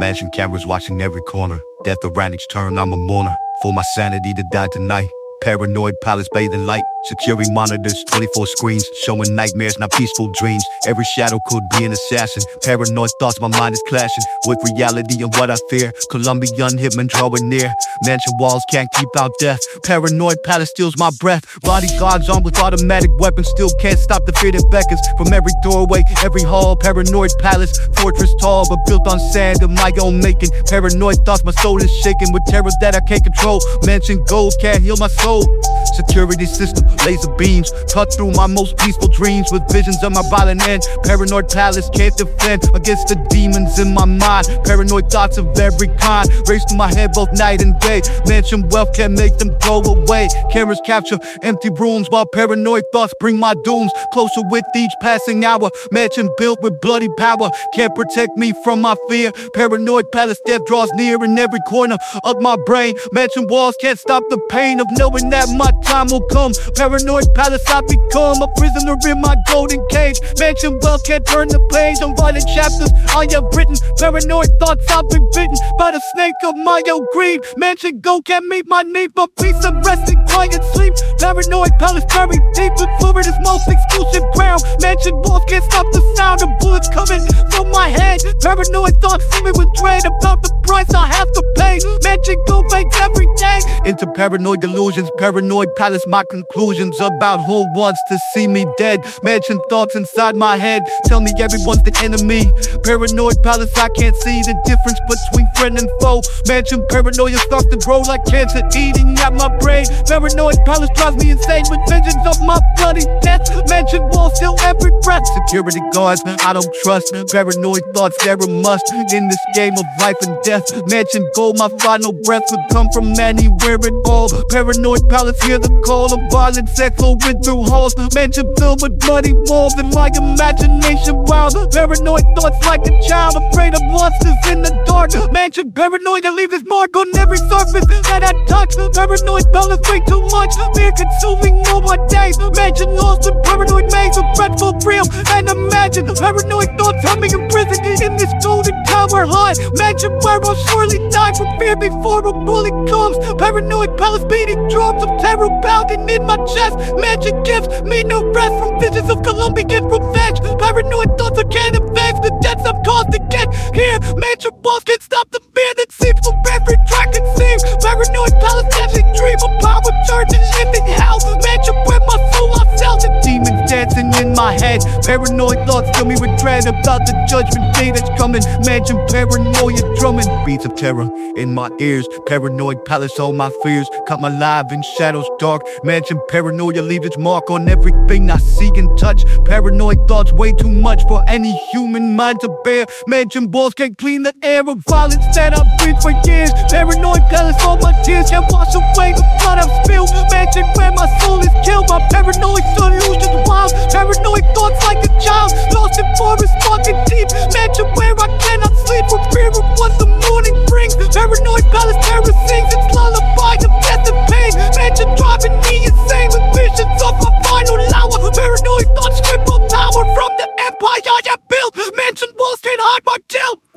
Mansion cameras watching every corner. Death around each turn, I'm a mourner. For my sanity to die tonight. Paranoid palace bathing light. Security monitors, 24 screens, showing nightmares, not peaceful dreams. Every shadow could be an assassin. Paranoid thoughts, my mind is clashing with reality and what I fear. Colombian hitman drawing near. Mansion walls can't keep out death. Paranoid palace steals my breath. Bodyguards armed with automatic weapons still can't stop the fear that beckons from every doorway, every hall. Paranoid palace, fortress tall but built on sand of my own making. Paranoid thoughts, my soul is shaking with terror that I can't control. Mansion gold can't heal my soul. Security system, laser beams, cut through my most peaceful dreams with visions of my violent end. Paranoid palace can't defend against the demons in my mind. Paranoid thoughts of every kind race through my head both night and day. Mansion wealth can't make them go away. Cameras capture empty rooms while paranoid thoughts bring my dooms closer with each passing hour. Mansion built with bloody power can't protect me from my fear. Paranoid palace death draws near in every corner of my brain. Mansion walls can't stop the pain of knowing that my time will come. Paranoid palace I become a prisoner in my golden cage. Mansion wealth can't turn the page on violent chapters I have written. Paranoid thoughts I've been bitten by the snake of my own greed. Mansion go can't meet my need for peace and rest and quiet sleep. Paranoid palace buried deep in Florida's most exclusive ground. Mansion walls can't stop the sound of bullets coming from my head. Paranoid thoughts fill me with dread about the price I have to pay. Mansion go makes every day into paranoid delusions. Paranoid palace, my conclusions about who wants to see me dead. Mansion thoughts inside my head tell me everyone's the enemy. Paranoid palace, I can't see the difference between friend and foe. Mansion paranoia starts to grow like cancer eating at my brain. Paranoid palace drives me insane with visions of my bloody death. Mansion walls still every breath. Security guards, I don't trust. Paranoid thoughts, they're a must in this game of life and death. Mansion gold, my final breath would come from anywhere at all. Paranoid palace, hear the call of violent sex flowing through halls. Mansion filled with bloody walls and my imagination wild. Paranoid thoughts like a child afraid of monsters in the dark. Mansion paranoid to leave this mark on every surface that I touch. Paranoid palace way too much. Fear consuming all my days. Mansion lost in paranoid maze of dreadful real and imagine. Paranoid thoughts me imprisoned in this golden tower high. Mansion where I'll surely die from fear before a bullet comes. Paranoid palace beating drums of terror pounding in my chest. Mansion gifts me no rest from visions of Colombian revenge. Paranoid thoughts can't advance the debts I've caused to get here. Mansion walls can't stop the fear that seeps from every track and seam. Paranoid every dream of power charging hell. Mansion where in my head. Paranoid thoughts fill me with dread about the judgment day that's coming. Mansion paranoia drumming. Beats of terror in my ears. Paranoid palace, all my fears. Cut my life in shadows dark. Mansion paranoia leave its mark on everything I see and touch. Paranoid thoughts way too much for any human mind to bear. Mansion balls can't clean the air of violence that I've breathed for years. Paranoid palace, all my tears can't wash away the blood I've spilled. Mansion where my soul is killed. My paranoid miles. Paranoid thoughts like a child, lost in forest, fucking deep. Imagine where I cannot sleep with fear of what the morning brings. Paranoid palace terror sings its lullaby of death and pain. Imagine driving me insane with visions of my final hour. Paranoid thoughts cripple power from the empire I have built. Mansion walls can't hide my guilt.